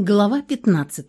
Глава 15.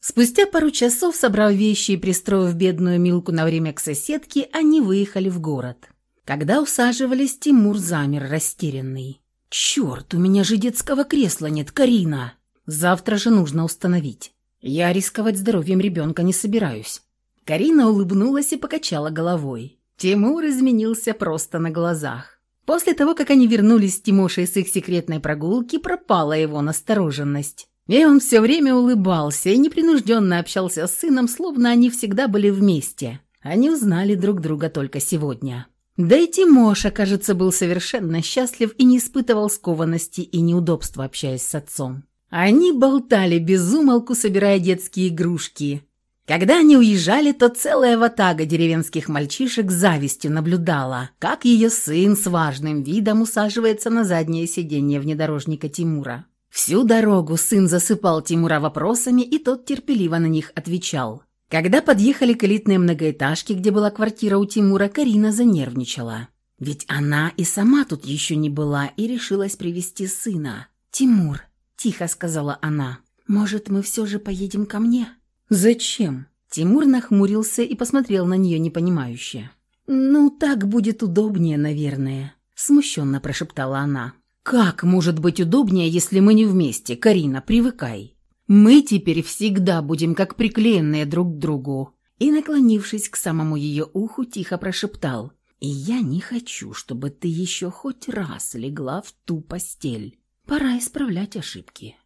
Спустя пару часов, собрав вещи и пристроив бедную Милку на время к соседке, они выехали в город. Когда усаживались, Тимур замер растерянный. «Черт, у меня же детского кресла нет, Карина! Завтра же нужно установить. Я рисковать здоровьем ребенка не собираюсь». Карина улыбнулась и покачала головой. Тимур изменился просто на глазах. После того, как они вернулись с Тимошей с их секретной прогулки, пропала его настороженность. И он все время улыбался и непринужденно общался с сыном, словно они всегда были вместе. Они узнали друг друга только сегодня. Да и Тимоша, кажется, был совершенно счастлив и не испытывал скованности и неудобства, общаясь с отцом. Они болтали без умолку, собирая детские игрушки. Когда они уезжали, то целая ватага деревенских мальчишек завистью наблюдала, как ее сын с важным видом усаживается на заднее сиденье внедорожника Тимура. Всю дорогу сын засыпал Тимура вопросами, и тот терпеливо на них отвечал. Когда подъехали к элитной многоэтажке, где была квартира у Тимура, Карина занервничала. Ведь она и сама тут еще не была и решилась привести сына. «Тимур», – тихо сказала она, – «может, мы все же поедем ко мне?» «Зачем?» Тимур нахмурился и посмотрел на нее непонимающе. «Ну, так будет удобнее, наверное», – смущенно прошептала она. «Как может быть удобнее, если мы не вместе? Карина, привыкай. Мы теперь всегда будем как приклеенные друг к другу». И, наклонившись к самому ее уху, тихо прошептал. «И я не хочу, чтобы ты еще хоть раз легла в ту постель. Пора исправлять ошибки».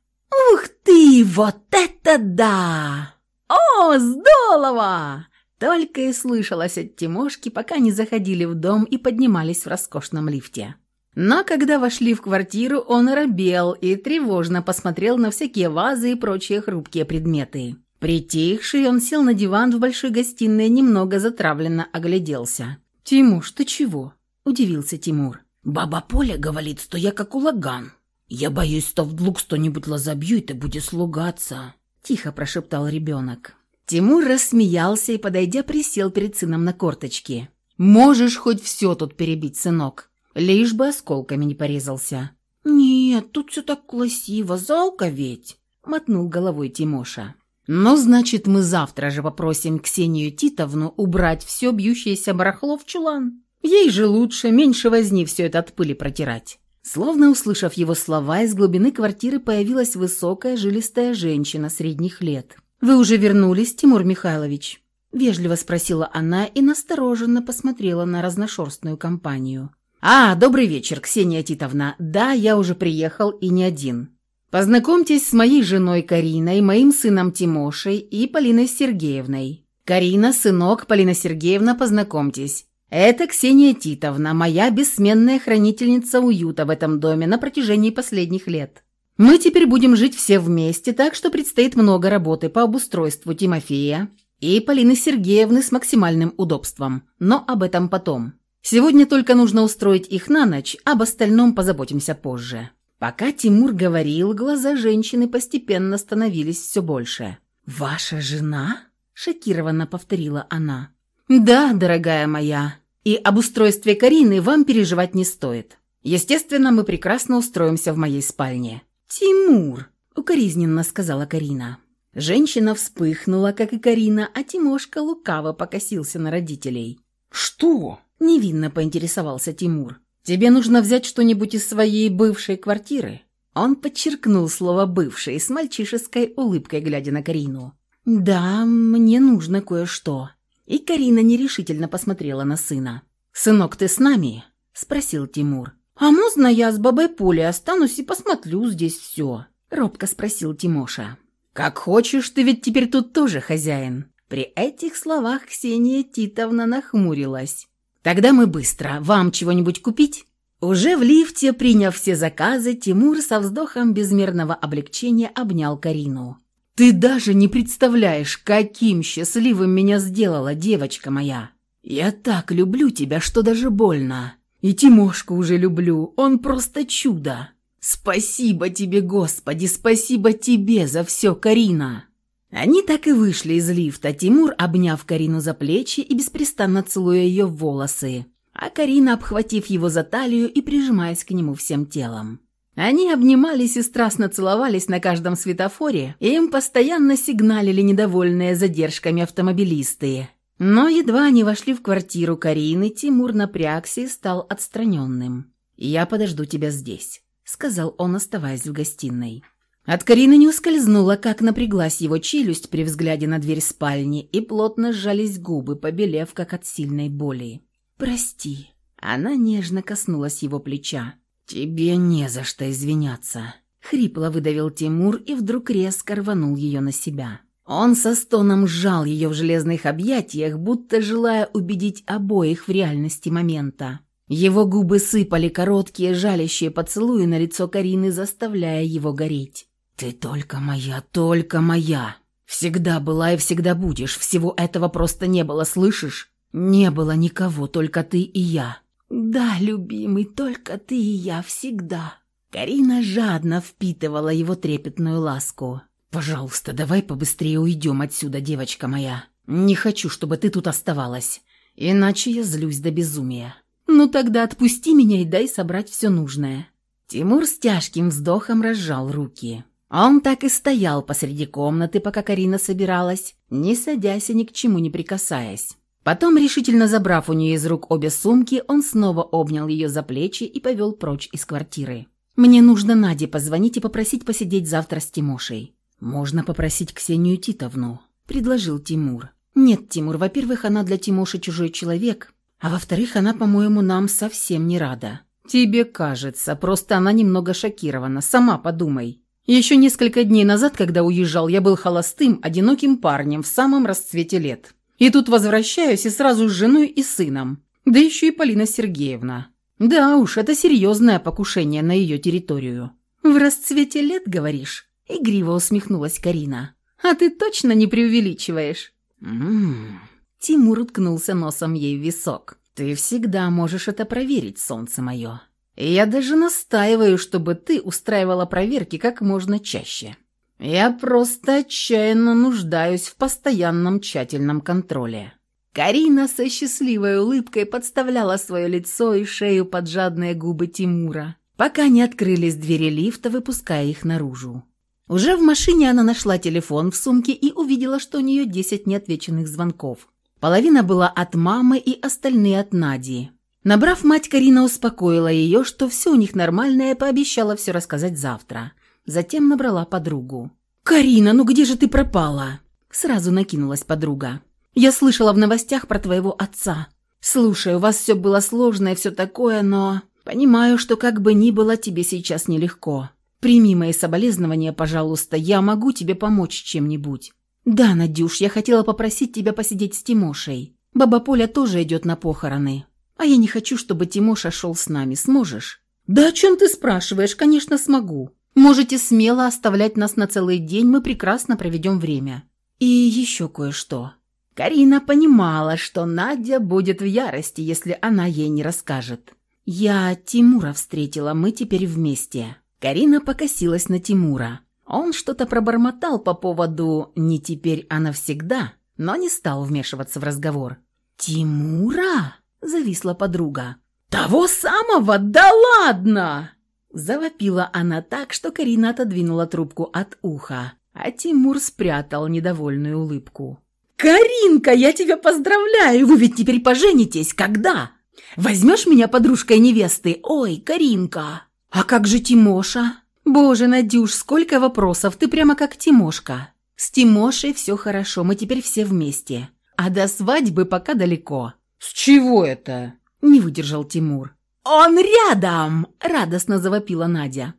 «Ух ты, вот это да! О, здорово!» Только и слышалось от Тимошки, пока не заходили в дом и поднимались в роскошном лифте. Но когда вошли в квартиру, он робел и тревожно посмотрел на всякие вазы и прочие хрупкие предметы. Притихший, он сел на диван в большой гостиной и немного затравленно огляделся. «Тимуш, ты чего?» – удивился Тимур. «Баба Поля говорит, что я как улаган. Я боюсь, что вдруг что-нибудь лазобью, и ты будешь лугаться», – тихо прошептал ребенок. Тимур рассмеялся и, подойдя, присел перед сыном на корточки. «Можешь хоть все тут перебить, сынок. Лишь бы осколками не порезался. «Нет, тут все так красиво, залка ведь!» — мотнул головой Тимоша. «Ну, значит, мы завтра же попросим Ксению Титовну убрать все бьющееся барахло в чулан. Ей же лучше, меньше возни все это от пыли протирать». Словно услышав его слова, из глубины квартиры появилась высокая жилистая женщина средних лет. «Вы уже вернулись, Тимур Михайлович?» Вежливо спросила она и настороженно посмотрела на разношерстную компанию. «А, добрый вечер, Ксения Титовна. Да, я уже приехал и не один. Познакомьтесь с моей женой Кариной, моим сыном Тимошей и Полиной Сергеевной. Карина, сынок, Полина Сергеевна, познакомьтесь. Это Ксения Титовна, моя бессменная хранительница уюта в этом доме на протяжении последних лет. Мы теперь будем жить все вместе, так что предстоит много работы по обустройству Тимофея и Полины Сергеевны с максимальным удобством, но об этом потом. Сегодня только нужно устроить их на ночь, об остальном позаботимся позже». Пока Тимур говорил, глаза женщины постепенно становились все больше. «Ваша жена?» – шокированно повторила она. «Да, дорогая моя. И об устройстве Карины вам переживать не стоит. Естественно, мы прекрасно устроимся в моей спальне». «Тимур!» – укоризненно сказала Карина. Женщина вспыхнула, как и Карина, а Тимошка лукаво покосился на родителей. «Что?» Невинно поинтересовался Тимур. «Тебе нужно взять что-нибудь из своей бывшей квартиры?» Он подчеркнул слово «бывший» с мальчишеской улыбкой, глядя на Карину. «Да, мне нужно кое-что». И Карина нерешительно посмотрела на сына. «Сынок, ты с нами?» – спросил Тимур. «А можно я с бабой Полей останусь и посмотрю здесь все?» – робко спросил Тимоша. «Как хочешь, ты ведь теперь тут тоже хозяин». При этих словах Ксения Титовна нахмурилась. Тогда мы быстро. Вам чего-нибудь купить?» Уже в лифте, приняв все заказы, Тимур со вздохом безмерного облегчения обнял Карину. «Ты даже не представляешь, каким счастливым меня сделала девочка моя! Я так люблю тебя, что даже больно. И Тимошку уже люблю, он просто чудо! Спасибо тебе, Господи, спасибо тебе за все, Карина!» Они так и вышли из лифта, Тимур обняв Карину за плечи и беспрестанно целуя ее в волосы, а Карина обхватив его за талию и прижимаясь к нему всем телом. Они обнимались и страстно целовались на каждом светофоре, и им постоянно сигналили недовольные задержками автомобилисты. Но едва они вошли в квартиру Карины, Тимур напрягся и стал отстраненным. «Я подожду тебя здесь», — сказал он, оставаясь в гостиной. От Карины не ускользнуло, как напряглась его челюсть при взгляде на дверь спальни, и плотно сжались губы, побелев, как от сильной боли. «Прости». Она нежно коснулась его плеча. «Тебе не за что извиняться», — хрипло выдавил Тимур и вдруг резко рванул ее на себя. Он со стоном сжал ее в железных объятиях, будто желая убедить обоих в реальности момента. Его губы сыпали короткие, жалящие поцелуи на лицо Карины, заставляя его гореть. «Ты только моя, только моя. Всегда была и всегда будешь. Всего этого просто не было, слышишь? Не было никого, только ты и я». «Да, любимый, только ты и я всегда». Карина жадно впитывала его трепетную ласку. «Пожалуйста, давай побыстрее уйдем отсюда, девочка моя. Не хочу, чтобы ты тут оставалась, иначе я злюсь до безумия». «Ну тогда отпусти меня и дай собрать все нужное». Тимур с тяжким вздохом разжал руки. Он так и стоял посреди комнаты, пока Карина собиралась, не садясь и ни к чему не прикасаясь. Потом, решительно забрав у нее из рук обе сумки, он снова обнял ее за плечи и повел прочь из квартиры. «Мне нужно Наде позвонить и попросить посидеть завтра с Тимошей». «Можно попросить Ксению Титовну», – предложил Тимур. «Нет, Тимур, во-первых, она для Тимоши чужой человек, а во-вторых, она, по-моему, нам совсем не рада». «Тебе кажется, просто она немного шокирована. Сама подумай». Еще несколько дней назад, когда уезжал, я был холостым, одиноким парнем в самом расцвете лет. И тут возвращаюсь и сразу с женой и сыном. Да еще и Полина Сергеевна. Да уж, это серьезное покушение на ее территорию. «В расцвете лет, говоришь?» – игриво усмехнулась Карина. «А ты точно не преувеличиваешь?» «М-м-м». Тимур уткнулся носом ей в висок. «Ты всегда можешь это проверить, солнце мое». Я даже настаиваю, чтобы ты устраивала проверки как можно чаще. Я просто отчаянно нуждаюсь в постоянном тщательном контроле». Карина со счастливой улыбкой подставляла свое лицо и шею под жадные губы Тимура, пока не открылись двери лифта, выпуская их наружу. Уже в машине она нашла телефон в сумке и увидела, что у нее 10 неотвеченных звонков. Половина была от мамы и остальные от Нади. Набрав мать, Карина успокоила ее, что все у них нормально и пообещала все рассказать завтра. Затем набрала подругу. «Карина, ну где же ты пропала?» Сразу накинулась подруга. «Я слышала в новостях про твоего отца. Слушай, у вас все было сложно и все такое, но... Понимаю, что как бы ни было, тебе сейчас нелегко. Прими мои соболезнования, пожалуйста, я могу тебе помочь чем-нибудь». «Да, Надюш, я хотела попросить тебя посидеть с Тимошей. Баба Поля тоже идет на похороны. А я не хочу, чтобы Тимоша шел с нами. Сможешь?» «Да о чем ты спрашиваешь? Конечно, смогу. Можете смело оставлять нас на целый день, мы прекрасно проведем время». «И еще кое-что». Карина понимала, что Надя будет в ярости, если она ей не расскажет. «Я Тимура встретила, мы теперь вместе». Карина покосилась на Тимура. Он что-то пробормотал по поводу «не теперь, а навсегда», но не стал вмешиваться в разговор. «Тимура?» Зависла подруга. «Того самого? Да ладно!» Завопила она так, что Карина отодвинула трубку от уха, а Тимур спрятал недовольную улыбку. «Каринка, я тебя поздравляю! Вы ведь теперь поженитесь! Когда? Возьмешь меня подружкой невесты? Ой, Каринка! А как же Тимоша? Боже, Надюш, сколько вопросов! Ты прямо как Тимошка! С Тимошей все хорошо, мы теперь все вместе. А до свадьбы пока далеко. «С чего это?» – не выдержал Тимур. «Он рядом!» – радостно завопила Надя.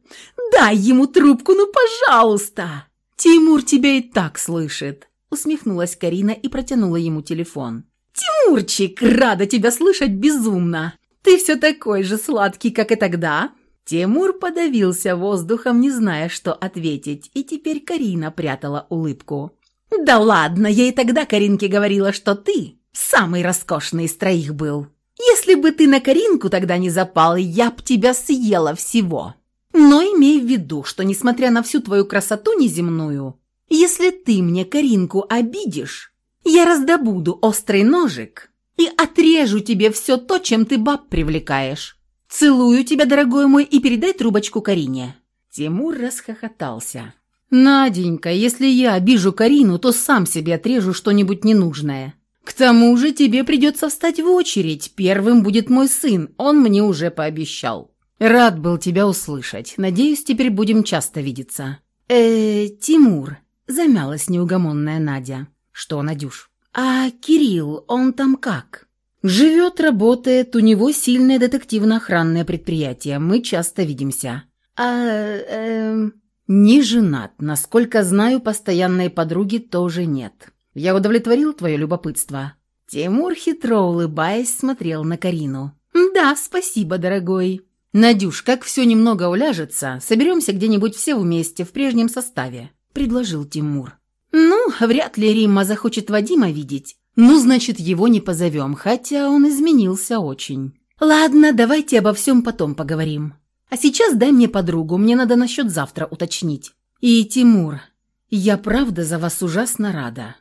«Дай ему трубку, ну пожалуйста!» «Тимур тебя и так слышит!» – усмехнулась Карина и протянула ему телефон. «Тимурчик, рада тебя слышать безумно! Ты все такой же сладкий, как и тогда!» Тимур подавился воздухом, не зная, что ответить, и теперь Карина прятала улыбку. «Да ладно, я и тогда Каринке говорила, что ты Самый роскошный из троих был. Если бы ты на Каринку тогда не запал, я б тебя съела всего. Но имей в виду, что несмотря на всю твою красоту неземную, если ты мне Каринку обидишь, я раздобуду острый ножик и отрежу тебе все то, чем ты баб привлекаешь. Целую тебя, дорогой мой, и передай трубочку Карине». Тимур расхохотался. «Наденька, если я обижу Карину, то сам себе отрежу что-нибудь ненужное. К тому же тебе придется встать в очередь. Первым будет мой сын, он мне уже пообещал. Рад был тебя услышать. Надеюсь, теперь будем часто видеться». «Э, Тимур», — замялась неугомонная Надя. «Что, Надюш?» «А Кирилл, он там как?» «Живет, работает, у него сильное детективно-охранное предприятие. Мы часто видимся». «А, эм...» «Не женат. Насколько знаю, постоянной подруги тоже нет. Я удовлетворил твое любопытство?» Тимур, хитро улыбаясь, смотрел на Карину. «Да, спасибо, дорогой». «Надюш, как все немного уляжется, соберемся где-нибудь все вместе, в прежнем составе», — предложил Тимур. «Ну, вряд ли Римма захочет Вадима видеть. Ну, значит, его не позовем, хотя он изменился очень». «Ладно, давайте обо всем потом поговорим. А сейчас дай мне подругу, мне надо насчет завтра уточнить. И, Тимур, я правда за вас ужасно рада.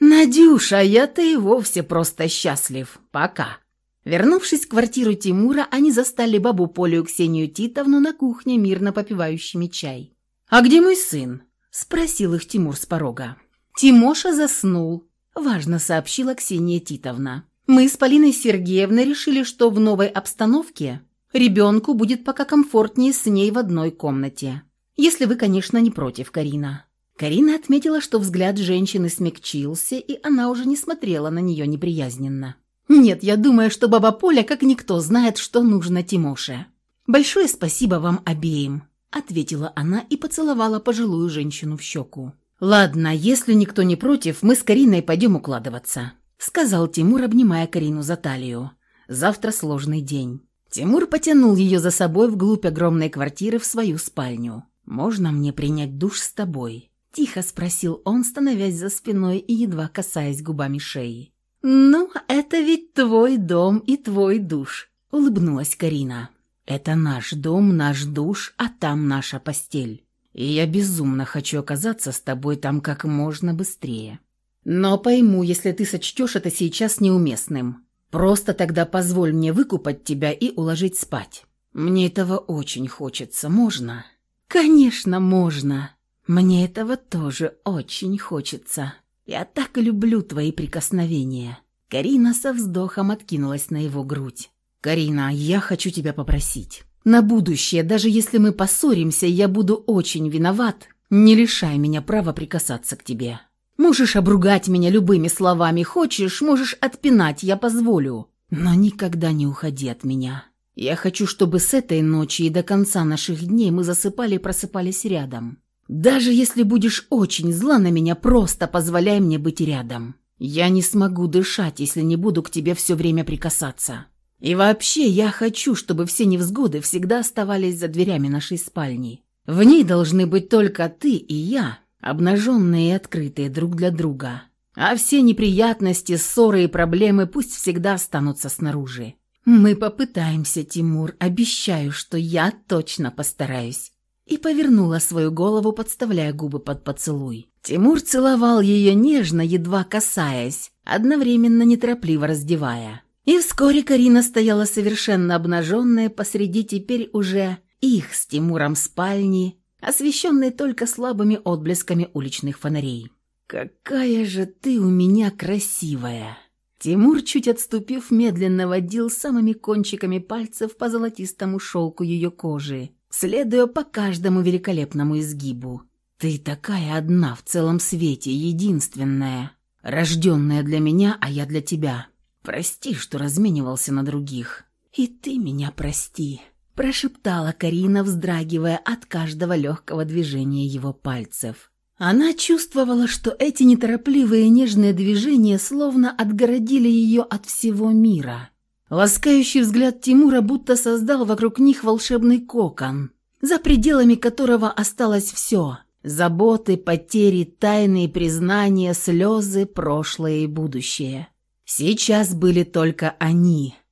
Надюша, я-то и вовсе просто счастлив. Пока. Вернувшись в квартиру Тимура, они застали бабу Полю Ксению Титовну на кухне, мирно попивающими чай. «А где мой сын?» – спросил их Тимур с порога. «Тимоша заснул», – важно сообщила Ксения Титовна. «Мы с Полиной Сергеевной решили, что в новой обстановке Ребенку будет пока комфортнее с ней в одной комнате. Если вы, конечно, не против, Карина». Карина отметила, что взгляд женщины смягчился, и она уже не смотрела на нее неприязненно. «Нет, я думаю, что баба Поля как никто знает, что нужно Тимоше. Большое спасибо вам обеим», — ответила она и поцеловала пожилую женщину в щеку. «Ладно, если никто не против, мы с Кариной пойдем укладываться», — сказал Тимур, обнимая Карину за талию. «Завтра сложный день». Тимур потянул ее за собой вглубь огромной квартиры в свою спальню. «Можно мне принять душ с тобой?» – тихо спросил он, становясь за спиной и едва касаясь губами шеи. «Ну, это ведь твой дом и твой душ», – улыбнулась Карина. «Это наш дом, наш душ, а там наша постель. И я безумно хочу оказаться с тобой там как можно быстрее. Но пойму, если ты сочтешь это сейчас неуместным. Просто тогда позволь мне выкупать тебя и уложить спать. Мне этого очень хочется, можно?» «Конечно, можно. Мне этого тоже очень хочется. Я так люблю твои прикосновения». Карина со вздохом откинулась на его грудь. «Карина, я хочу тебя попросить. На будущее, даже если мы поссоримся, я буду очень виноват, не лишай меня права прикасаться к тебе. Можешь обругать меня любыми словами, хочешь, можешь отпинать, я позволю. Но никогда не уходи от меня. Я хочу, чтобы с этой ночи и до конца наших дней мы засыпали и просыпались рядом. Даже если будешь очень зла на меня, просто позволяй мне быть рядом. Я не смогу дышать, если не буду к тебе все время прикасаться. И вообще, я хочу, чтобы все невзгоды всегда оставались за дверями нашей спальни. В ней должны быть только ты и я, обнаженные и открытые друг для друга. А все неприятности, ссоры и проблемы пусть всегда останутся снаружи. Мы попытаемся, Тимур, обещаю, что я точно постараюсь. И повернула свою голову, подставляя губы под поцелуй. Тимур целовал ее нежно, едва касаясь, одновременно неторопливо раздевая. И вскоре Карина стояла совершенно обнаженная посреди теперь уже их с Тимуром спальни, освещенной только слабыми отблесками уличных фонарей. «Какая же ты у меня красивая!» Тимур, чуть отступив, медленно водил самыми кончиками пальцев по золотистому шелку ее кожи, следуя по каждому великолепному изгибу. «Ты такая одна в целом свете, единственная, рожденная для меня, а я для тебя. Прости, что разменивался на других. И ты меня прости» прошептала Карина, вздрагивая от каждого легкого движения его пальцев. Она чувствовала, что эти неторопливые нежные движения словно отгородили ее от всего мира. Ласкающий взгляд Тимура будто создал вокруг них волшебный кокон, за пределами которого осталось все – заботы, потери, тайные признания, слезы, прошлое и будущее. Сейчас были только они –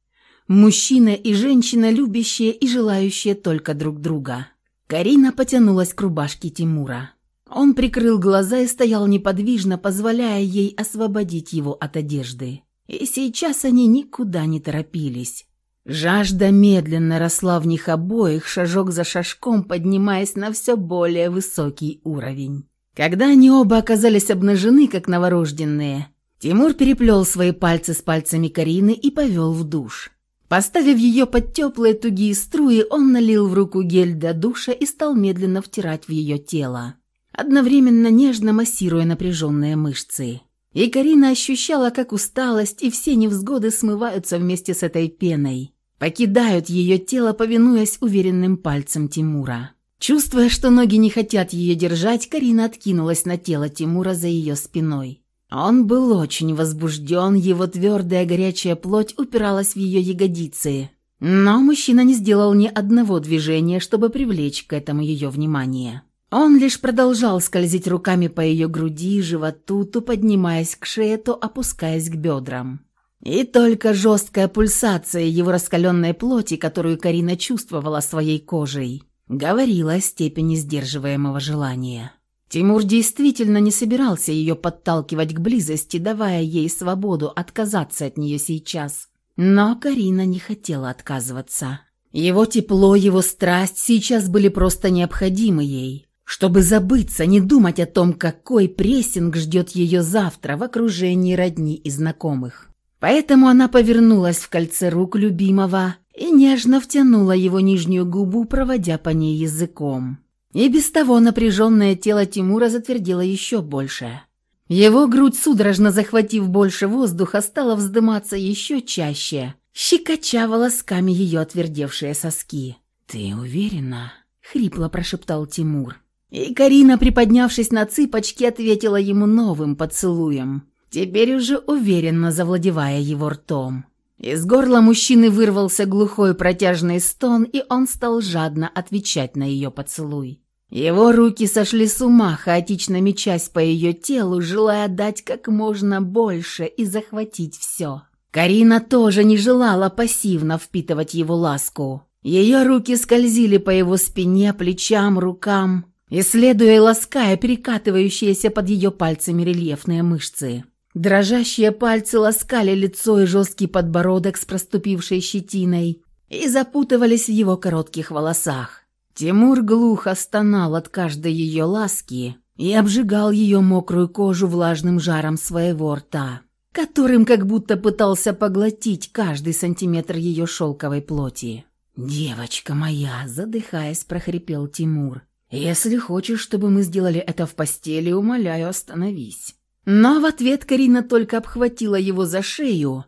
Мужчина и женщина, любящие и желающие только друг друга. Карина потянулась к рубашке Тимура. Он прикрыл глаза и стоял неподвижно, позволяя ей освободить его от одежды. И сейчас они никуда не торопились. Жажда медленно росла в них обоих, шажок за шажком поднимаясь на все более высокий уровень. Когда они оба оказались обнажены, как новорожденные, Тимур переплел свои пальцы с пальцами Карины и повел в душ. Поставив ее под теплые тугие струи, он налил в руку гель для душа и стал медленно втирать в ее тело, одновременно нежно массируя напряженные мышцы. И Карина ощущала, как усталость и все невзгоды смываются вместе с этой пеной, покидают ее тело, повинуясь уверенным пальцам Тимура. Чувствуя, что ноги не хотят ее держать, Карина откинулась на тело Тимура за ее спиной. Он был очень возбужден, его твердая горячая плоть упиралась в ее ягодицы. Но мужчина не сделал ни одного движения, чтобы привлечь к этому ее внимание. Он лишь продолжал скользить руками по ее груди, животу, то поднимаясь к шее, то опускаясь к бедрам. И только жесткая пульсация его раскаленной плоти, которую Карина чувствовала своей кожей, говорила о степени сдерживаемого желания. Тимур действительно не собирался ее подталкивать к близости, давая ей свободу отказаться от нее сейчас. Но Карина не хотела отказываться. Его тепло, его страсть сейчас были просто необходимы ей, чтобы забыться, не думать о том, какой прессинг ждет ее завтра в окружении родни и знакомых. Поэтому она повернулась в кольце рук любимого и нежно втянула его нижнюю губу, проводя по ней языком. И без того напряженное тело Тимура затвердело еще больше. Его грудь, судорожно захватив больше воздуха, стала вздыматься еще чаще, щекоча волосками ее отвердевшие соски. «Ты уверена?» — хрипло прошептал Тимур. И Карина, приподнявшись на цыпочки, ответила ему новым поцелуем теперь уже уверенно завладевая его ртом. Из горла мужчины вырвался глухой протяжный стон, и он стал жадно отвечать на ее поцелуй. Его руки сошли с ума, хаотично мечась по ее телу, желая дать как можно больше и захватить все. Карина тоже не желала пассивно впитывать его ласку. Ее руки скользили по его спине, плечам, рукам, исследуя и лаская перекатывающиеся под ее пальцами рельефные мышцы. Дрожащие пальцы ласкали лицо и жесткий подбородок с проступившей щетиной и запутывались в его коротких волосах. Тимур глухо стонал от каждой ее ласки и обжигал ее мокрую кожу влажным жаром своего рта, которым как будто пытался поглотить каждый сантиметр ее шелковой плоти. «Девочка моя!» – задыхаясь, прохрипел Тимур. «Если хочешь, чтобы мы сделали это в постели, умоляю, остановись». Но в ответ Карина только обхватила его за шею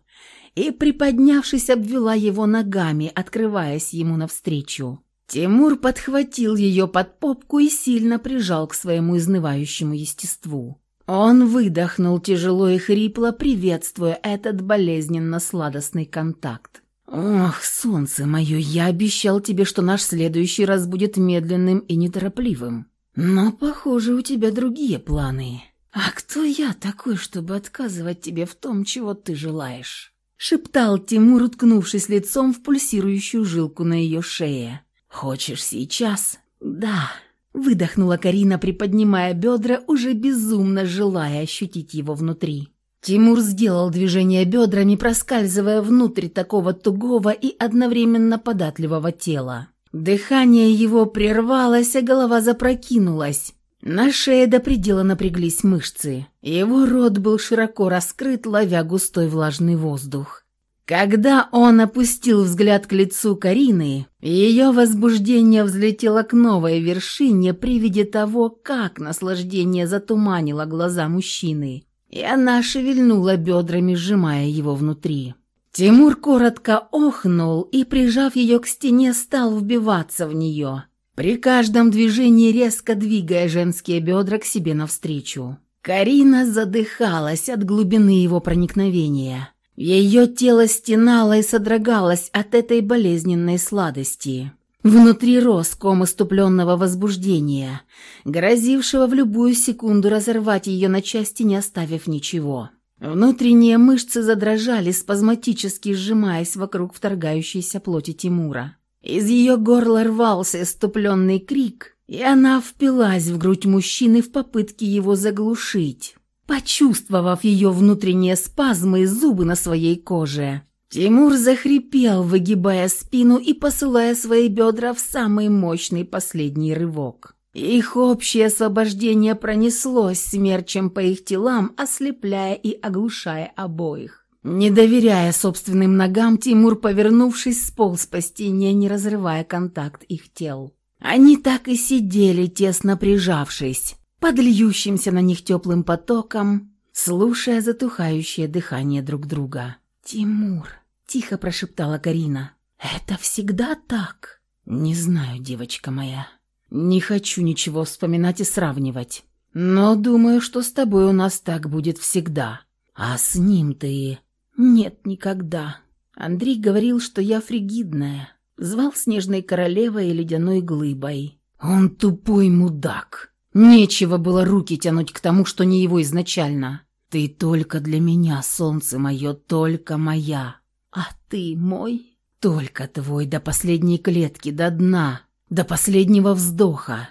и, приподнявшись, обвела его ногами, открываясь ему навстречу. Тимур подхватил ее под попку и сильно прижал к своему изнывающему естеству. Он выдохнул тяжело и хрипло, приветствуя этот болезненно-сладостный контакт. «Ох, солнце мое, я обещал тебе, что наш следующий раз будет медленным и неторопливым. Но, похоже, у тебя другие планы». «А кто я такой, чтобы отказывать тебе в том, чего ты желаешь?» Шептал Тимур, уткнувшись лицом в пульсирующую жилку на ее шее. «Хочешь сейчас?» «Да», — выдохнула Карина, приподнимая бедра, уже безумно желая ощутить его внутри. Тимур сделал движение бедрами, проскальзывая внутрь такого тугого и одновременно податливого тела. Дыхание его прервалось, а голова запрокинулась, на шее до предела напряглись мышцы. Его рот был широко раскрыт, ловя густой влажный воздух. Когда он опустил взгляд к лицу Карины, ее возбуждение взлетело к новой вершине при виде того, как наслаждение затуманило глаза мужчины, и она шевельнула бедрами, сжимая его внутри. Тимур коротко охнул и, прижав ее к стене, стал вбиваться в нее – при каждом движении резко двигая женские бедра к себе навстречу. Карина задыхалась от глубины его проникновения. Ее тело стенало и содрогалось от этой болезненной сладости. Внутри рос ком иступленного возбуждения, грозившего в любую секунду разорвать ее на части, не оставив ничего. Внутренние мышцы задрожали, спазматически сжимаясь вокруг вторгающейся плоти Тимура. Из ее горла рвался иступленный крик, и она впилась в грудь мужчины в попытке его заглушить. Почувствовав ее внутренние спазмы и зубы на своей коже, Тимур захрипел, выгибая спину и посылая свои бедра в самый мощный последний рывок. Их общее освобождение пронеслось смерчем по их телам, ослепляя и оглушая обоих. Не доверяя собственным ногам, Тимур, повернувшись, сполз по стене, не разрывая контакт их тел. Они так и сидели, тесно прижавшись, под на них теплым потоком, слушая затухающее дыхание друг друга. «Тимур», — тихо прошептала Карина, — «это всегда так?» «Не знаю, девочка моя. Не хочу ничего вспоминать и сравнивать. Но думаю, что с тобой у нас так будет всегда. А с ним ты...» «Нет, никогда». Андрей говорил, что я фригидная. Звал снежной королевой и ледяной глыбой. «Он тупой мудак. Нечего было руки тянуть к тому, что не его изначально. Ты только для меня, солнце мое, только моя. А ты мой? Только твой до последней клетки, до дна, до последнего вздоха».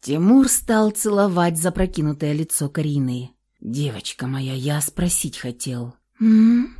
Тимур стал целовать запрокинутое лицо Карины. «Девочка моя, я спросить хотел». «М-м-м?»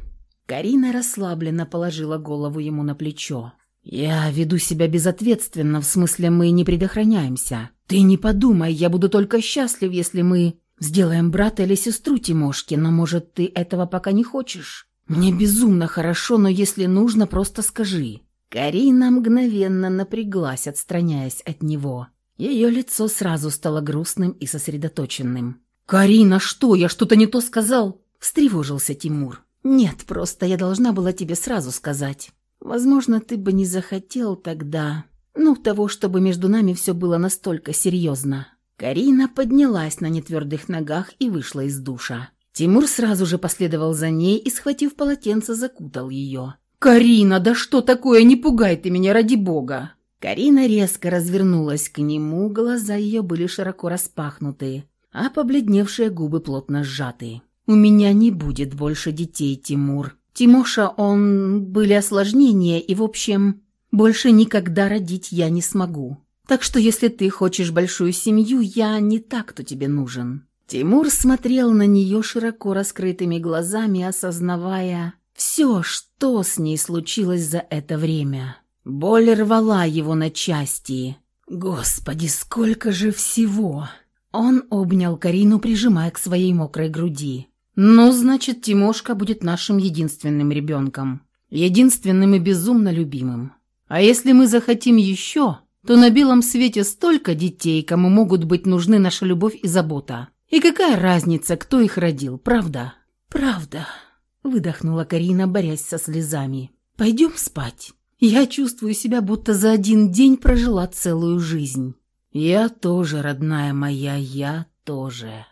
Карина расслабленно положила голову ему на плечо. «Я веду себя безответственно, в смысле мы не предохраняемся. Ты не подумай, я буду только счастлив, если мы сделаем брата или сестру Тимошки, но, может, ты этого пока не хочешь? Мне безумно хорошо, но если нужно, просто скажи». Карина мгновенно напряглась, отстраняясь от него. Ее лицо сразу стало грустным и сосредоточенным. «Карина, что? Я что-то не то сказал?» – встревожился Тимур. «Нет, просто я должна была тебе сразу сказать. Возможно, ты бы не захотел тогда, ну, того, чтобы между нами все было настолько серьезно». Карина поднялась на нетвердых ногах и вышла из душа. Тимур сразу же последовал за ней и, схватив полотенце, закутал ее. «Карина, да что такое? Не пугай ты меня, ради бога!» Карина резко развернулась к нему, глаза ее были широко распахнуты, а побледневшие губы плотно сжаты. «У меня не будет больше детей, Тимур. Тимоша, он... были осложнения, и, в общем, больше никогда родить я не смогу. Так что, если ты хочешь большую семью, я не так, кто тебе нужен». Тимур смотрел на нее широко раскрытыми глазами, осознавая все, что с ней случилось за это время. Боль рвала его на части. «Господи, сколько же всего!» Он обнял Карину, прижимая к своей мокрой груди. «Ну, значит, Тимошка будет нашим единственным ребенком. Единственным и безумно любимым. А если мы захотим еще, то на белом свете столько детей, кому могут быть нужны наша любовь и забота. И какая разница, кто их родил, правда?» «Правда», — выдохнула Карина, борясь со слезами. «Пойдем спать. Я чувствую себя, будто за один день прожила целую жизнь». «Я тоже, родная моя, я тоже».